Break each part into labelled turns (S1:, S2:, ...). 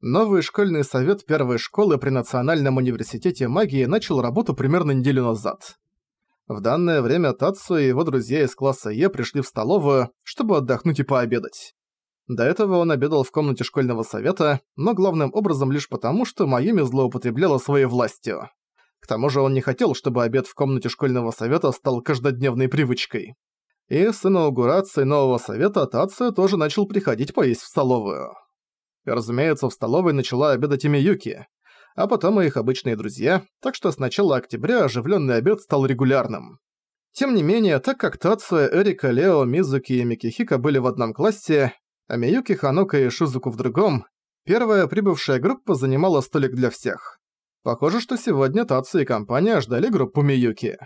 S1: Новый школьный совет первой школы при Национальном университете магии начал работу примерно неделю назад. В данное время Тацу и его друзья из класса Е пришли в столовую, чтобы отдохнуть и пообедать. До этого он обедал в комнате школьного совета, но главным образом лишь потому, что Майюми злоупотребляла своей властью. К тому же он не хотел, чтобы обед в комнате школьного совета стал каждодневной привычкой. И с инаугурацией нового совета Тацию тоже начал приходить поесть в столовую. Разумеется, в столовой начала обедать и Миюки, а потом и их обычные друзья, так что с начала октября оживленный обед стал регулярным. Тем не менее, так как Тацуя, Эрика, Лео, Мизуки и Микихика были в одном классе, а Миюки, Ханока и Шизуку в другом, первая прибывшая группа занимала столик для всех. Похоже, что сегодня Тацу и компания ждали группу Миюки.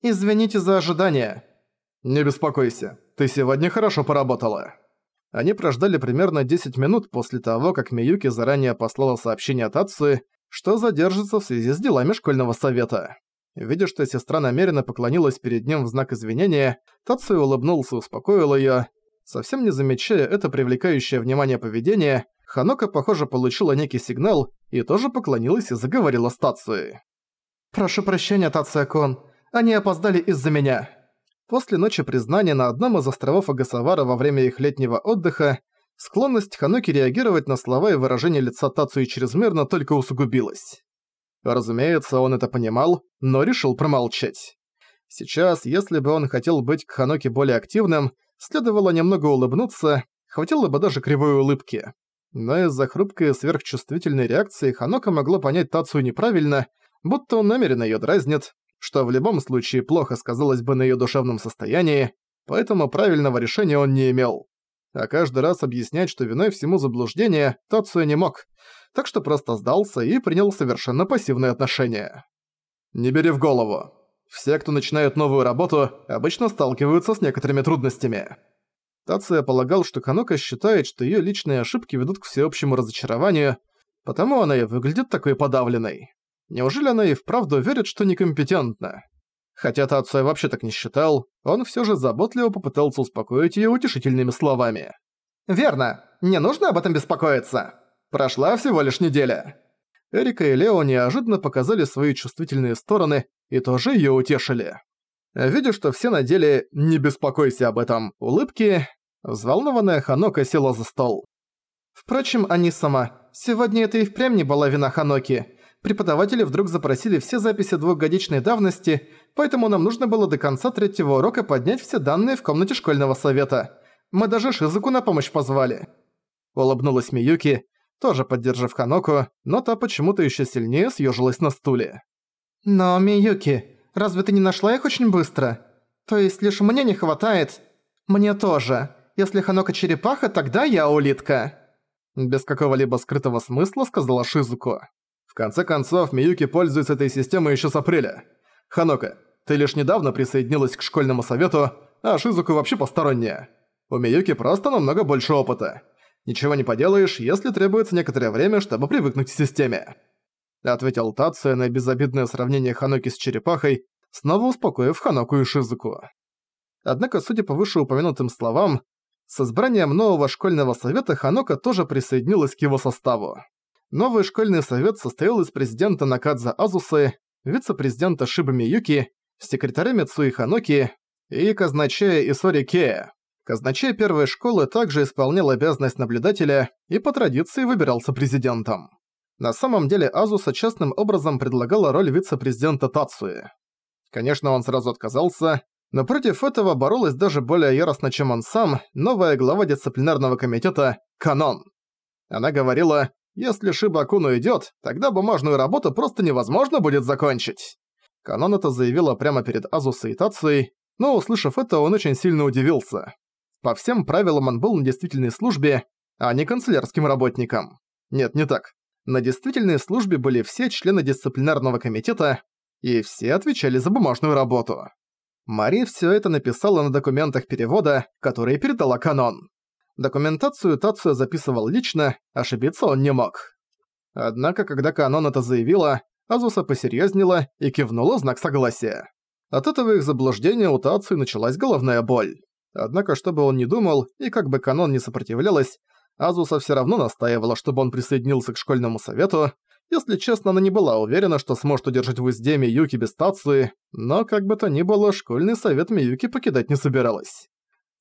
S1: «Извините за ожидание». «Не беспокойся, ты сегодня хорошо поработала». Они прождали примерно 10 минут после того, как Миюки заранее послала сообщение от Ацуи, что задержится в связи с делами школьного совета. Видя, что сестра намеренно поклонилась перед ним в знак извинения, Тацуи улыбнулся и успокоил её. Совсем не замечая это привлекающее внимание поведение, Ханока, похоже, получила некий сигнал и тоже поклонилась и заговорила с Тацуи. «Прошу прощения, Тацуя-кун, они опоздали из-за меня». После ночи признания на одном из островов Агасавара во время их летнего отдыха, склонность Ханоки реагировать на слова и выражения лица Тацуи чрезмерно только усугубилась. Разумеется, он это понимал, но решил промолчать. Сейчас, если бы он хотел быть к Ханоке более активным, следовало немного улыбнуться, хватило бы даже кривой улыбки. Но из-за хрупкой сверхчувствительной реакции Ханока могла понять Тацию неправильно, будто он намеренно её дразнит, что в любом случае плохо сказалось бы на её душевном состоянии, поэтому правильного решения он не имел. А каждый раз объяснять, что виной всему заблуждение, Тацуя не мог, так что просто сдался и принял совершенно пассивное отношение. «Не бери в голову. Все, кто начинает новую работу, обычно сталкиваются с некоторыми трудностями». Тация полагал, что Канока считает, что её личные ошибки ведут к всеобщему разочарованию, потому она и выглядит такой подавленной. Неужели она и вправду верит, что некомпетентна? Хотя Тацуя вообще так не считал, он всё же заботливо попытался успокоить её утешительными словами. «Верно, не нужно об этом беспокоиться. Прошла всего лишь неделя». Эрика и Лео неожиданно показали свои чувствительные стороны и тоже её утешили. Видя, что все надели «не беспокойся об этом» улыбки, взволнованная Ханока села за стол. Впрочем, они сама. Сегодня это и впрямь не была вина Ханоки преподаватели вдруг запросили все записи двухгодичной давности, поэтому нам нужно было до конца третьего урока поднять все данные в комнате школьного совета. Мы даже Шизуку на помощь позвали». Улыбнулась Миюки, тоже поддержав Ханоку, но та почему-то еще сильнее съежилась на стуле. «Но, Миюки, разве ты не нашла их очень быстро? То есть лишь мне не хватает? Мне тоже. Если Ханока черепаха, тогда я улитка». Без какого-либо скрытого смысла сказала Шизуку конце концов, Миюки пользуется этой системой еще с апреля. Ханока, ты лишь недавно присоединилась к школьному совету, а Шизуку вообще посторонняя. У Миюки просто намного больше опыта. Ничего не поделаешь, если требуется некоторое время, чтобы привыкнуть к системе. Ответил Тация на безобидное сравнение Ханоки с черепахой, снова успокоив Ханоку и Шизуку. Однако, судя по вышеупомянутым словам, с избранием нового школьного совета Ханока тоже присоединилась к его составу. Новый школьный совет состоял из президента Накадза Азусы, вице-президента Шиба Миюки, секретаря Мицуи Ханоки и казначея Исори Кея. Казначей первой школы также исполнял обязанность наблюдателя и по традиции выбирался президентом. На самом деле Азуса частным образом предлагала роль вице-президента Тацуи. Конечно, он сразу отказался, но против этого боролась даже более яростно, чем он сам, новая глава дисциплинарного комитета Канон. Она говорила если Шибакун уйдет, тогда бумажную работу просто невозможно будет закончить. Канон это заявила прямо перед Азусой и Тацией, но, услышав это, он очень сильно удивился. По всем правилам он был на действительной службе, а не канцелярским работником. Нет, не так. На действительной службе были все члены дисциплинарного комитета, и все отвечали за бумажную работу. Мари все это написала на документах перевода, которые передала Канон. Документацию Тацуя записывал лично, ошибиться он не мог. Однако, когда Канон это заявила, Азуса посерьезнела и кивнула знак согласия. От этого их заблуждения у Тацуи началась головная боль. Однако, что бы он ни думал, и как бы Канон не сопротивлялась, Азуса все равно настаивала, чтобы он присоединился к школьному совету. Если честно, она не была уверена, что сможет удержать в узде Миюки без Тацуи, но как бы то ни было, школьный совет Миюки покидать не собиралась.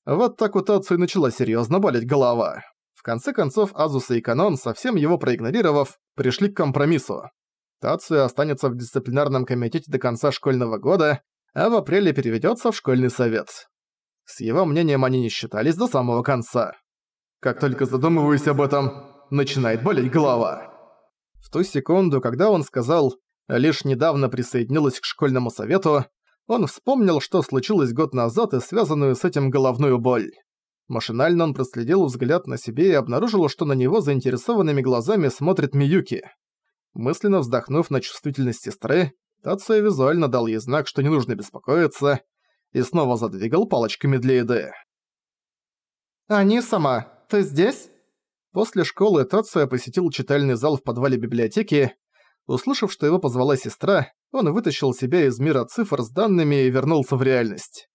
S1: Вот так у Тацуи начала серьезно болеть голова. В конце концов, Азуса и Канон, совсем его проигнорировав, пришли к компромиссу. Тацуя останется в дисциплинарном комитете до конца школьного года, а в апреле переведется в школьный совет. С его мнением они не считались до самого конца. Как только задумываюсь об этом, начинает болеть голова. В ту секунду, когда он сказал «лишь недавно присоединилась к школьному совету», он вспомнил, что случилось год назад и связанную с этим головную боль. Машинально он проследил взгляд на себе и обнаружил, что на него заинтересованными глазами смотрит Миюки. Мысленно вздохнув на чувствительность сестры, Тацуя визуально дал ей знак, что не нужно беспокоиться, и снова задвигал палочками для еды.
S2: «Ани сама, ты здесь?»
S1: После школы Тацуя посетил читальный зал в подвале библиотеки. Услышав, что его позвала сестра, он вытащил себя из мира цифр с данными и вернулся в реальность.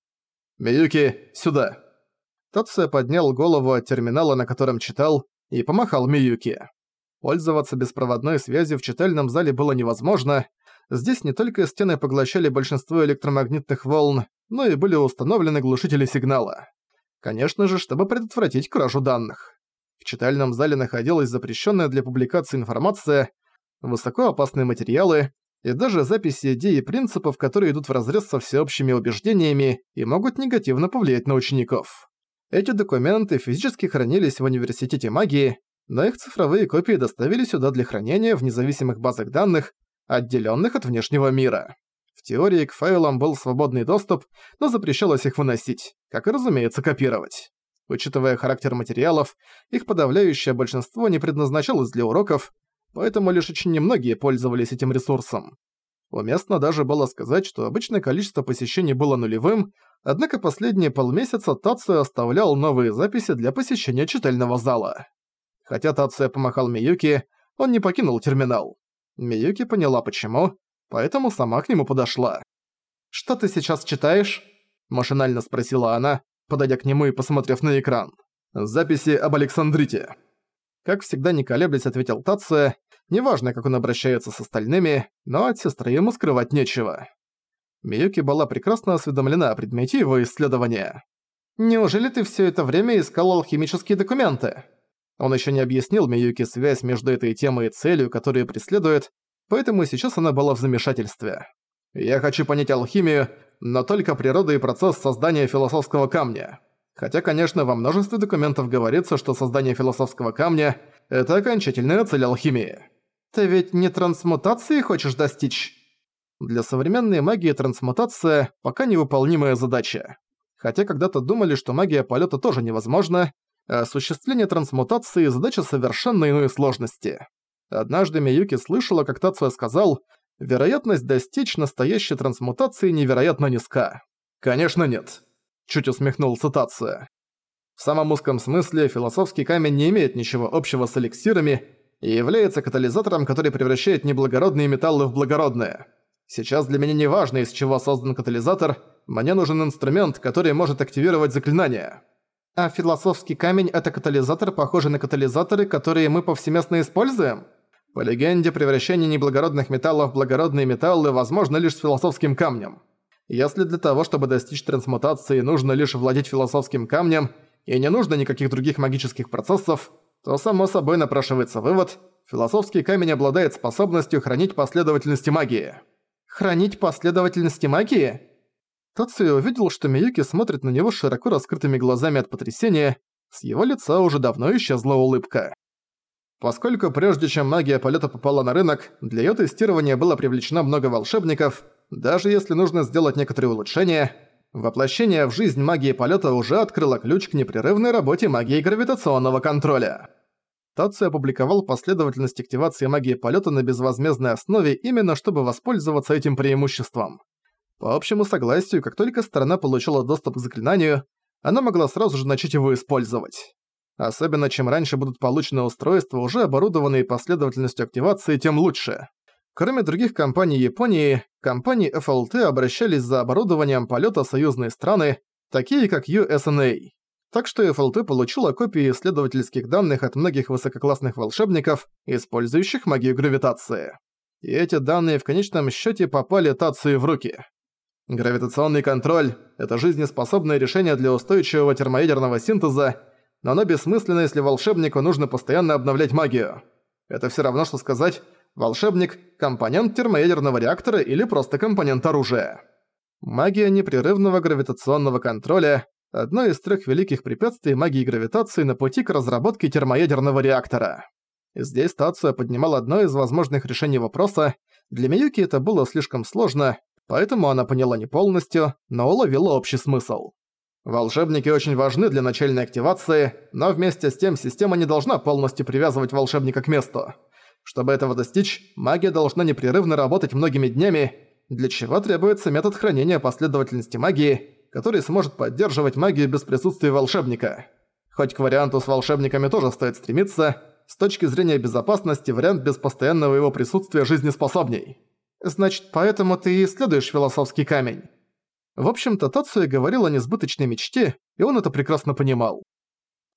S1: «Миюки, сюда!» Тацуя поднял голову от терминала, на котором читал, и помахал Миюки. Пользоваться беспроводной связью в читальном зале было невозможно. Здесь не только стены поглощали большинство электромагнитных волн, но и были установлены глушители сигнала. Конечно же, чтобы предотвратить кражу данных. В читальном зале находилась запрещенная для публикации информация, высокоопасные материалы и даже записи идей и принципов, которые идут вразрез со всеобщими убеждениями и могут негативно повлиять на учеников. Эти документы физически хранились в Университете магии, но их цифровые копии доставили сюда для хранения в независимых базах данных, отделенных от внешнего мира. В теории к файлам был свободный доступ, но запрещалось их выносить, как и, разумеется, копировать. Учитывая характер материалов, их подавляющее большинство не предназначалось для уроков, поэтому лишь очень немногие пользовались этим ресурсом. Уместно даже было сказать, что обычное количество посещений было нулевым, однако последние полмесяца Тацуя оставлял новые записи для посещения читального зала. Хотя Тацуя помахал Миюки, он не покинул терминал. Миюки поняла почему, поэтому сама к нему подошла.
S2: «Что ты сейчас читаешь?»
S1: – машинально спросила она, подойдя к нему и посмотрев на экран. «Записи об Александрите». Как всегда не колеблясь, ответил Тация. Неважно, как он обращается с остальными, но от сестры ему скрывать нечего. Миюки была прекрасно осведомлена о предмете его исследования.
S2: «Неужели ты все это время искал алхимические документы?»
S1: Он еще не объяснил Миюки связь между этой темой и целью, которую преследует, поэтому сейчас она была в замешательстве. «Я хочу понять алхимию, но только природа и процесс создания философского камня. Хотя, конечно, во множестве документов говорится, что создание философского камня – это окончательная цель алхимии.
S2: Ты ведь не трансмутации хочешь достичь?»
S1: Для современной магии трансмутация – пока невыполнимая задача. Хотя когда-то думали, что магия полета тоже невозможна, а осуществление трансмутации – задача совершенно иной сложности. Однажды Миюки слышала, как Тацуя сказал, вероятность достичь настоящей трансмутации невероятно низка. «Конечно нет», – чуть усмехнулся Тацуя. В самом узком смысле философский камень не имеет ничего общего с эликсирами и является катализатором, который превращает неблагородные металлы в благородные. Сейчас для меня не важно, из чего создан катализатор, мне нужен инструмент, который может активировать заклинание.
S2: А философский камень – это катализатор, похожий на катализаторы, которые мы повсеместно используем?
S1: По легенде, превращение неблагородных металлов в благородные металлы возможно лишь с философским камнем. Если для того, чтобы достичь трансмутации, нужно лишь владеть философским камнем, и не нужно никаких других магических процессов, то само собой напрашивается вывод – философский камень обладает способностью хранить последовательности магии.
S2: Хранить последовательности магии?
S1: Тацуя увидел, что Миюки смотрит на него широко раскрытыми глазами от потрясения, с его лица уже давно исчезла улыбка. Поскольку прежде чем магия полета попала на рынок, для её тестирования было привлечено много волшебников, даже если нужно сделать некоторые улучшения, воплощение в жизнь магии полета уже открыло ключ к непрерывной работе магии гравитационного контроля. Тацию опубликовал последовательность активации магии полета на безвозмездной основе именно чтобы воспользоваться этим преимуществом. По общему согласию, как только сторона получила доступ к заклинанию, она могла сразу же начать его использовать. Особенно чем раньше будут получены устройства, уже оборудованные последовательностью активации, тем лучше. Кроме других компаний Японии, компании FLT обращались за оборудованием полета союзные страны, такие как USNA. Так что ФЛТ получила копии исследовательских данных от многих высококлассных волшебников, использующих магию гравитации. И эти данные в конечном счете попали Тации в руки. Гравитационный контроль – это жизнеспособное решение для устойчивого термоядерного синтеза, но оно бессмысленно, если волшебнику нужно постоянно обновлять магию. Это все равно, что сказать «волшебник – компонент термоядерного реактора или просто компонент оружия». Магия непрерывного гравитационного контроля – одно из трех великих препятствий магии гравитации на пути к разработке термоядерного реактора. Здесь Тация поднимал одно из возможных решений вопроса, для Миюки это было слишком сложно, поэтому она поняла не полностью, но уловила общий смысл. Волшебники очень важны для начальной активации, но вместе с тем система не должна полностью привязывать волшебника к месту. Чтобы этого достичь, магия должна непрерывно работать многими днями, для чего требуется метод хранения последовательности магии, который сможет поддерживать магию без присутствия волшебника. Хоть к варианту с волшебниками тоже стоит стремиться, с точки зрения безопасности вариант без постоянного его присутствия жизнеспособней. Значит, поэтому ты исследуешь философский камень. В общем-то, Тацуя говорил о несбыточной мечте, и он это прекрасно понимал.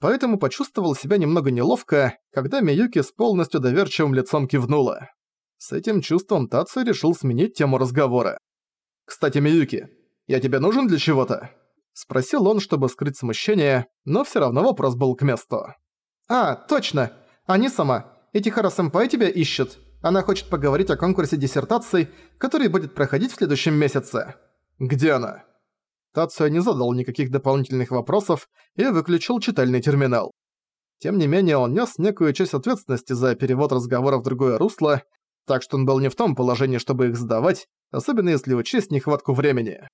S1: Поэтому почувствовал себя немного неловко, когда Миюки с полностью доверчивым лицом кивнула. С этим чувством Тацуя решил сменить тему разговора. «Кстати, Миюки, я тебе нужен для чего-то?» Спросил он, чтобы скрыть смущение, но всё равно вопрос был к месту. «А, точно! Они сама. Этихара-сэмпай тебя ищет. Она хочет поговорить о конкурсе диссертаций, который будет проходить в следующем месяце. Где она? Тацуя не задал никаких дополнительных вопросов и выключил читальный терминал. Тем не менее, он нес некую часть ответственности за перевод разговора в другое русло, так что он был не в том положении, чтобы их задавать, особенно если учесть нехватку времени.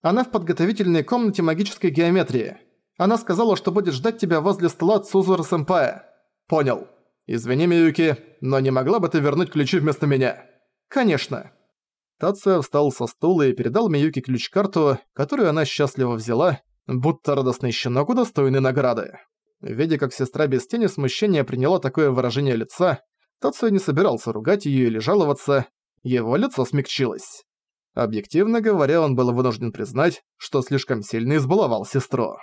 S1: Она в подготовительной комнате магической геометрии. Она сказала, что будет ждать тебя возле стола Цузура-сэмпая. Понял. «Извини, Миюки, но не могла бы ты вернуть ключи вместо меня?» «Конечно». Тация встал со стула и передал Миюки ключ-карту, которую она счастливо взяла, будто радостный щенок удостоенный награды. Видя, как сестра без тени смущения приняла такое выражение лица, Тация не собирался ругать её или жаловаться, его лицо смягчилось. Объективно говоря, он был вынужден признать, что слишком сильно избаловал сестру.